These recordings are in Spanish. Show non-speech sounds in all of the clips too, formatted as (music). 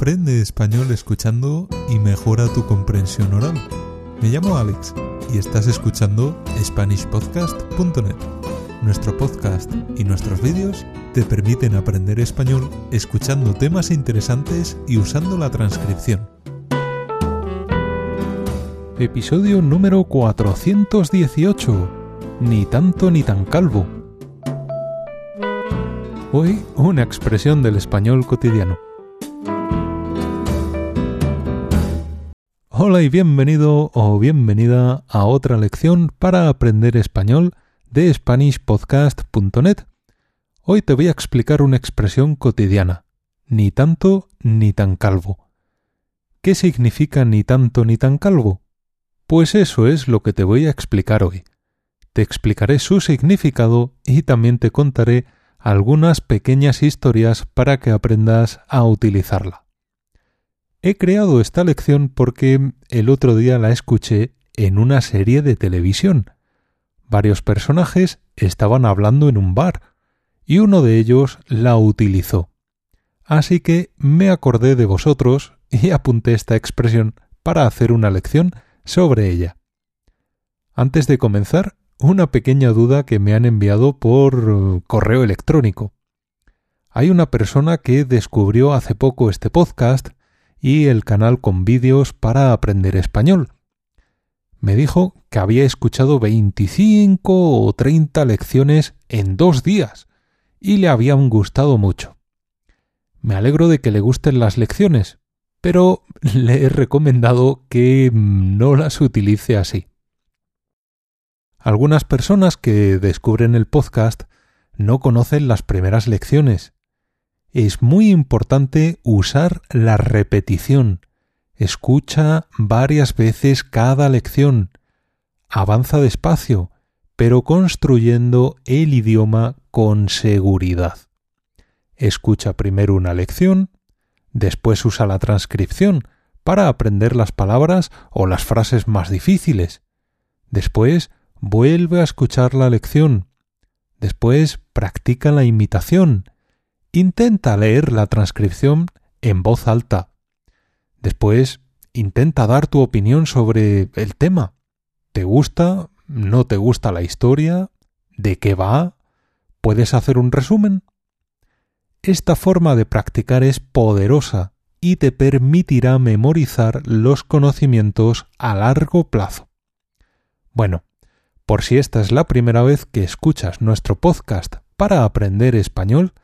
Aprende español escuchando y mejora tu comprensión oral. Me llamo Alex y estás escuchando SpanishPodcast.net. Nuestro podcast y nuestros vídeos te permiten aprender español escuchando temas interesantes y usando la transcripción. Episodio número 418. Ni tanto ni tan calvo. Hoy una expresión del español cotidiano. Hola y bienvenido o bienvenida a otra lección para aprender español de SpanishPodcast.net. Hoy te voy a explicar una expresión cotidiana, ni tanto ni tan calvo. ¿Qué significa ni tanto ni tan calvo? Pues eso es lo que te voy a explicar hoy. Te explicaré su significado y también te contaré algunas pequeñas historias para que aprendas a utilizarla. He creado esta lección porque el otro día la escuché en una serie de televisión. Varios personajes estaban hablando en un bar y uno de ellos la utilizó. Así que me acordé de vosotros y (laughs) apunté esta expresión para hacer una lección sobre ella. Antes de comenzar, una pequeña duda que me han enviado por correo electrónico. Hay una persona que descubrió hace poco este podcast y el canal con vídeos para aprender español. Me dijo que había escuchado 25 o 30 lecciones en dos días y le habían gustado mucho. Me alegro de que le gusten las lecciones, pero (laughs) le he recomendado que no las utilice así. Algunas personas que descubren el podcast no conocen las primeras lecciones. Es muy importante usar la repetición. Escucha varias veces cada lección. Avanza despacio, pero construyendo el idioma con seguridad. Escucha primero una lección, después usa la transcripción para aprender las palabras o las frases más difíciles. Después Vuelve a escuchar la lección. Después practica la imitación. Intenta leer la transcripción en voz alta. Después intenta dar tu opinión sobre el tema. ¿Te gusta? ¿No te gusta la historia? ¿De qué va? ¿Puedes hacer un resumen? Esta forma de practicar es poderosa y te permitirá memorizar los conocimientos a largo plazo. Bueno, por si esta es la primera vez que escuchas nuestro podcast para aprender español,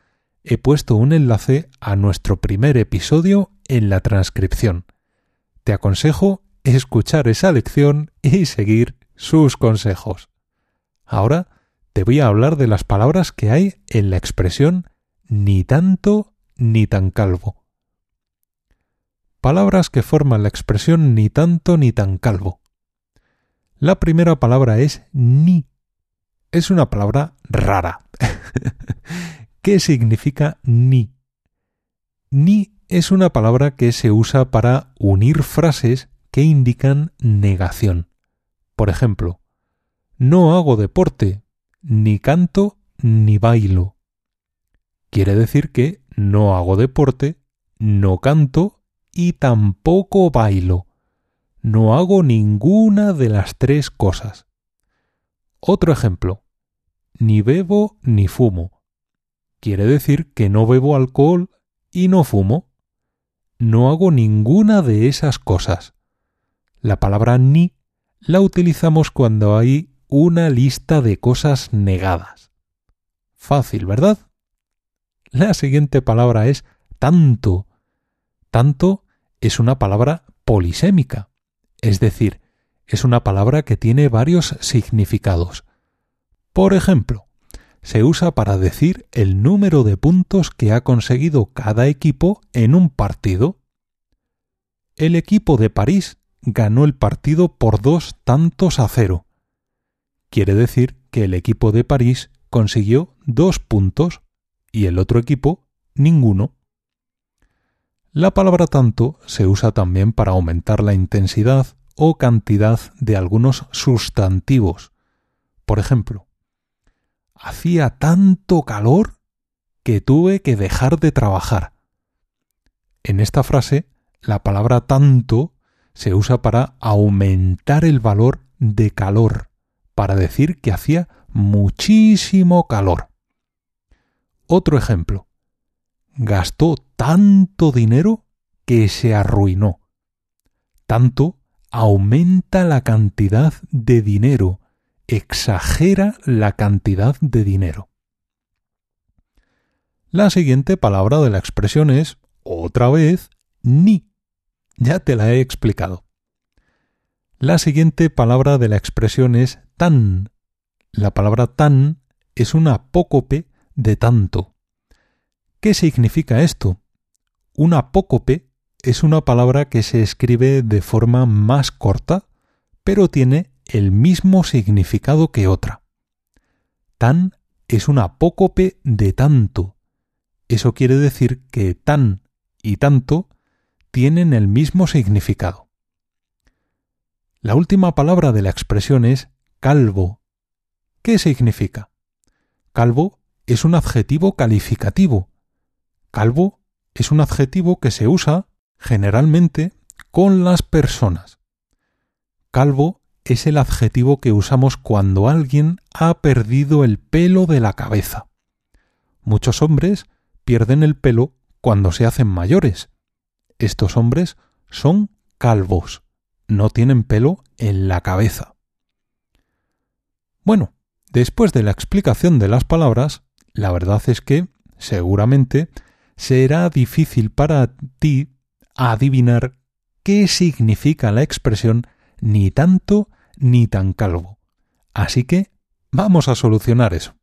he puesto un enlace a nuestro primer episodio en la transcripción. Te aconsejo escuchar esa lección y seguir sus consejos. Ahora te voy a hablar de las palabras que hay en la expresión ni tanto ni tan calvo. Palabras que forman la expresión ni tanto ni tan calvo. La primera palabra es ni. Es una palabra rara. (laughs) ¿Qué significa ni? Ni es una palabra que se usa para unir frases que indican negación. Por ejemplo, no hago deporte, ni canto, ni bailo. Quiere decir que no hago deporte, no canto y tampoco bailo no hago ninguna de las tres cosas. Otro ejemplo. Ni bebo ni fumo. Quiere decir que no bebo alcohol y no fumo. No hago ninguna de esas cosas. La palabra ni la utilizamos cuando hay una lista de cosas negadas. Fácil, ¿verdad? La siguiente palabra es tanto. Tanto es una palabra polisémica. Es decir, es una palabra que tiene varios significados. Por ejemplo, se usa para decir el número de puntos que ha conseguido cada equipo en un partido. El equipo de París ganó el partido por dos tantos a cero. Quiere decir que el equipo de París consiguió dos puntos y el otro equipo ninguno. La palabra tanto se usa también para aumentar la intensidad o cantidad de algunos sustantivos. Por ejemplo, hacía tanto calor que tuve que dejar de trabajar. En esta frase, la palabra tanto se usa para aumentar el valor de calor, para decir que hacía muchísimo calor. Otro ejemplo. Gastó tanto dinero que se arruinó. Tanto aumenta la cantidad de dinero, exagera la cantidad de dinero. La siguiente palabra de la expresión es, otra vez, ni. Ya te la he explicado. La siguiente palabra de la expresión es tan. La palabra tan es un apócope de tanto. ¿Qué significa esto? Un apócope es una palabra que se escribe de forma más corta, pero tiene el mismo significado que otra. Tan es un apócope de tanto. Eso quiere decir que tan y tanto tienen el mismo significado. La última palabra de la expresión es calvo. ¿Qué significa? Calvo es un adjetivo calificativo. Calvo es un adjetivo que se usa generalmente con las personas. Calvo es el adjetivo que usamos cuando alguien ha perdido el pelo de la cabeza. Muchos hombres pierden el pelo cuando se hacen mayores. Estos hombres son calvos, no tienen pelo en la cabeza. Bueno, después de la explicación de las palabras, la verdad es que, seguramente, será difícil para ti adivinar qué significa la expresión ni tanto ni tan calvo. Así que vamos a solucionar eso.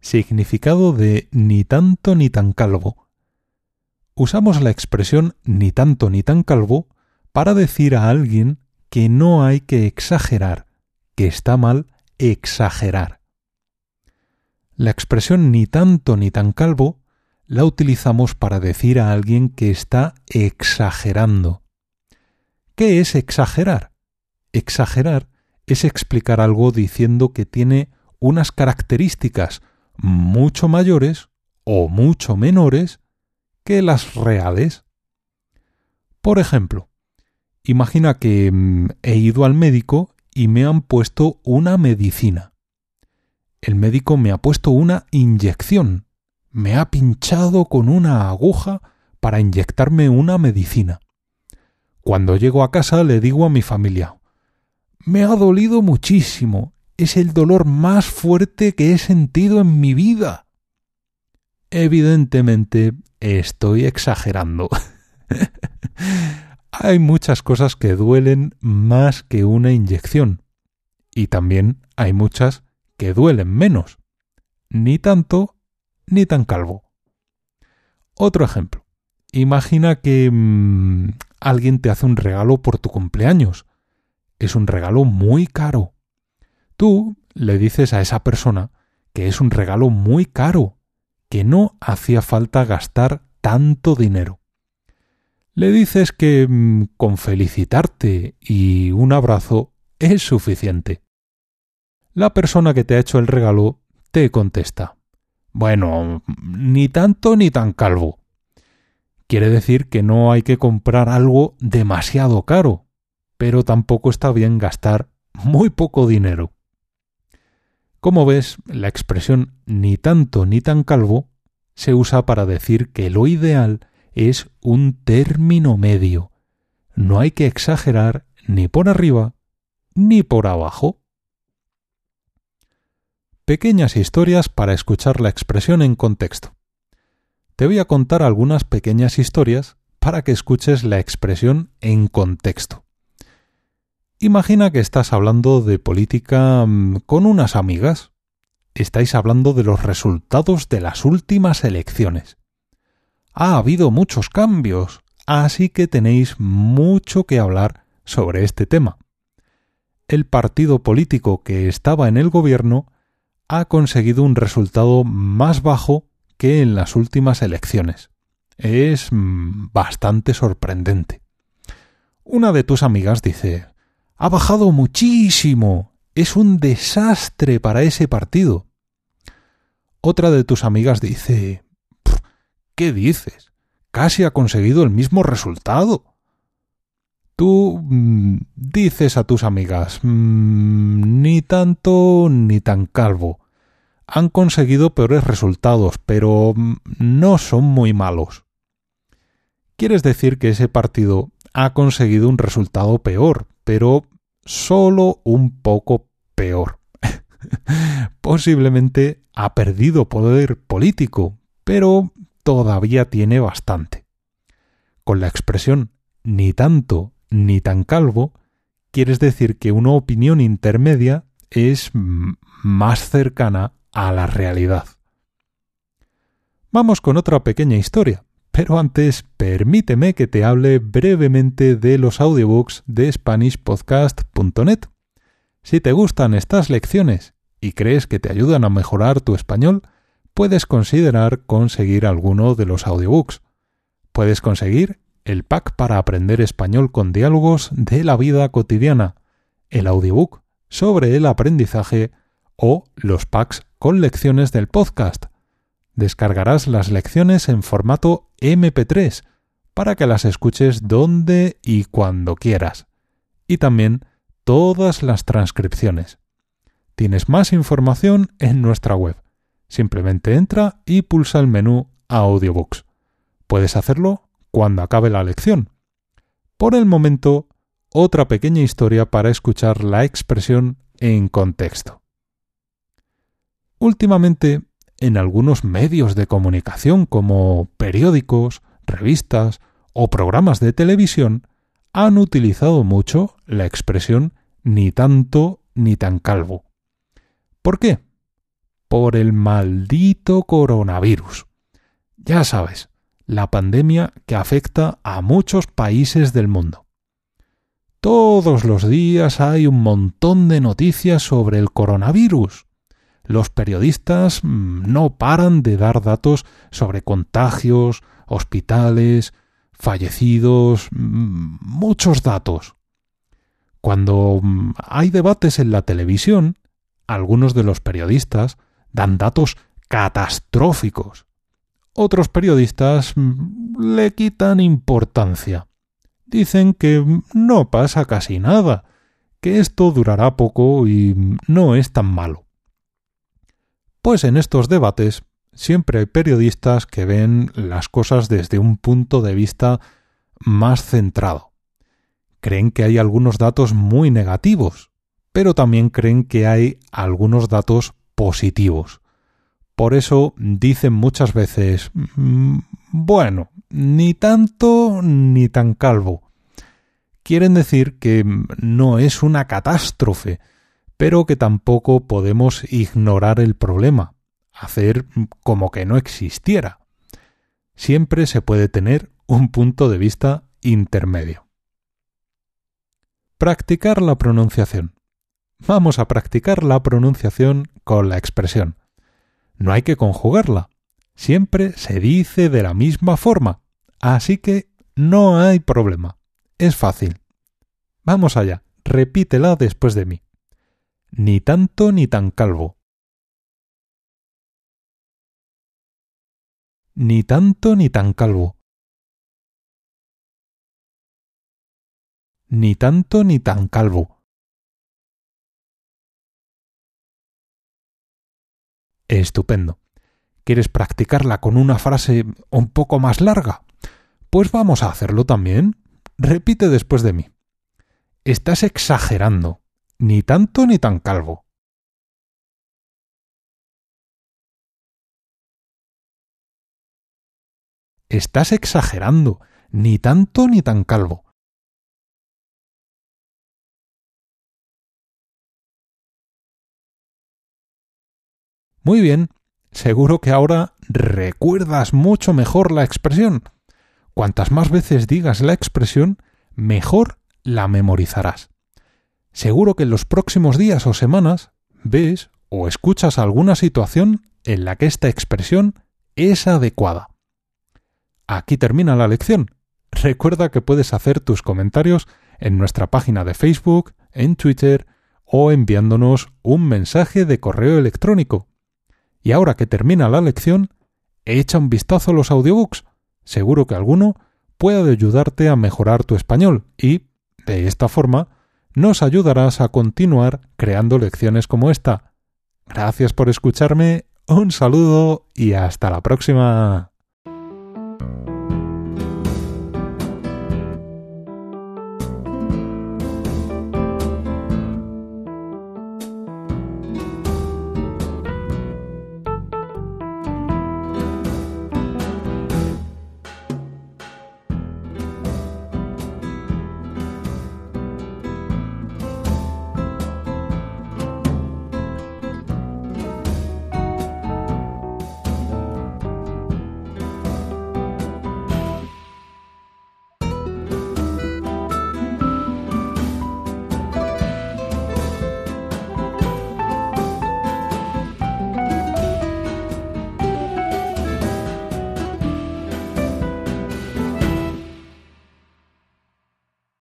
Significado de ni tanto ni tan calvo. Usamos la expresión ni tanto ni tan calvo para decir a alguien que no hay que exagerar, que está mal exagerar. La expresión ni tanto ni tan calvo la utilizamos para decir a alguien que está exagerando. ¿Qué es exagerar? Exagerar es explicar algo diciendo que tiene unas características mucho mayores o mucho menores que las reales. Por ejemplo, imagina que mm, he ido al médico y me han puesto una medicina. El médico me ha puesto una inyección me ha pinchado con una aguja para inyectarme una medicina. Cuando llego a casa le digo a mi familia Me ha dolido muchísimo. Es el dolor más fuerte que he sentido en mi vida. Evidentemente estoy exagerando. (laughs) hay muchas cosas que duelen más que una inyección. Y también hay muchas que duelen menos. Ni tanto ni tan calvo. Otro ejemplo. Imagina que mm, alguien te hace un regalo por tu cumpleaños. Es un regalo muy caro. Tú le dices a esa persona que es un regalo muy caro, que no hacía falta gastar tanto dinero. Le dices que mm, con felicitarte y un abrazo es suficiente. La persona que te ha hecho el regalo te contesta bueno, ni tanto ni tan calvo. Quiere decir que no hay que comprar algo demasiado caro, pero tampoco está bien gastar muy poco dinero. Como ves, la expresión ni tanto ni tan calvo se usa para decir que lo ideal es un término medio. No hay que exagerar ni por arriba ni por abajo. Pequeñas historias para escuchar la expresión en contexto. Te voy a contar algunas pequeñas historias para que escuches la expresión en contexto. Imagina que estás hablando de política mm, con unas amigas. Estáis hablando de los resultados de las últimas elecciones. Ha habido muchos cambios, así que tenéis mucho que hablar sobre este tema. El partido político que estaba en el gobierno ha conseguido un resultado más bajo que en las últimas elecciones. Es mm, bastante sorprendente. Una de tus amigas dice Ha bajado muchísimo. Es un desastre para ese partido. Otra de tus amigas dice ¿Qué dices? casi ha conseguido el mismo resultado. Tú mm, dices a tus amigas, mm, ni tanto ni tan calvo. Han conseguido peores resultados, pero mm, no son muy malos. Quieres decir que ese partido ha conseguido un resultado peor, pero solo un poco peor. (laughs) Posiblemente ha perdido poder político, pero todavía tiene bastante. Con la expresión ni tanto ni tan calvo, quieres decir que una opinión intermedia es más cercana a la realidad. Vamos con otra pequeña historia, pero antes permíteme que te hable brevemente de los audiobooks de SpanishPodcast.net. Si te gustan estas lecciones y crees que te ayudan a mejorar tu español, puedes considerar conseguir alguno de los audiobooks. Puedes conseguir el pack para aprender español con diálogos de la vida cotidiana, el audiobook sobre el aprendizaje o los packs con lecciones del podcast. Descargarás las lecciones en formato MP3 para que las escuches donde y cuando quieras. Y también todas las transcripciones. Tienes más información en nuestra web. Simplemente entra y pulsa el menú Audiobooks. Puedes hacerlo cuando acabe la lección. Por el momento, otra pequeña historia para escuchar la expresión en contexto. Últimamente, en algunos medios de comunicación como periódicos, revistas o programas de televisión, han utilizado mucho la expresión ni tanto ni tan calvo. ¿Por qué? Por el maldito coronavirus. Ya sabes, la pandemia que afecta a muchos países del mundo. Todos los días hay un montón de noticias sobre el coronavirus. Los periodistas mm, no paran de dar datos sobre contagios, hospitales, fallecidos, mm, muchos datos. Cuando mm, hay debates en la televisión, algunos de los periodistas dan datos catastróficos otros periodistas le quitan importancia. Dicen que no pasa casi nada, que esto durará poco y no es tan malo. Pues en estos debates siempre hay periodistas que ven las cosas desde un punto de vista más centrado. Creen que hay algunos datos muy negativos, pero también creen que hay algunos datos positivos. Por eso dicen muchas veces, mm, bueno, ni tanto ni tan calvo. Quieren decir que no es una catástrofe, pero que tampoco podemos ignorar el problema, hacer como que no existiera. Siempre se puede tener un punto de vista intermedio. Practicar la pronunciación. Vamos a practicar la pronunciación con la expresión no hay que conjugarla. Siempre se dice de la misma forma. Así que no hay problema. Es fácil. Vamos allá. Repítela después de mí. Ni tanto ni tan calvo. Ni tanto ni tan calvo. Ni tanto ni tan calvo. Estupendo. ¿Quieres practicarla con una frase un poco más larga? Pues vamos a hacerlo también. Repite después de mí. Estás exagerando. Ni tanto ni tan calvo. Estás exagerando. Ni tanto ni tan calvo. Muy bien, seguro que ahora recuerdas mucho mejor la expresión. Cuantas más veces digas la expresión, mejor la memorizarás. Seguro que en los próximos días o semanas ves o escuchas alguna situación en la que esta expresión es adecuada. Aquí termina la lección. Recuerda que puedes hacer tus comentarios en nuestra página de Facebook, en Twitter o enviándonos un mensaje de correo electrónico y ahora que termina la lección, echa un vistazo a los audiobooks. seguro que alguno puede ayudarte a mejorar tu español y, de esta forma, nos ayudarás a continuar creando lecciones como esta. Gracias por escucharme, un saludo y hasta la próxima.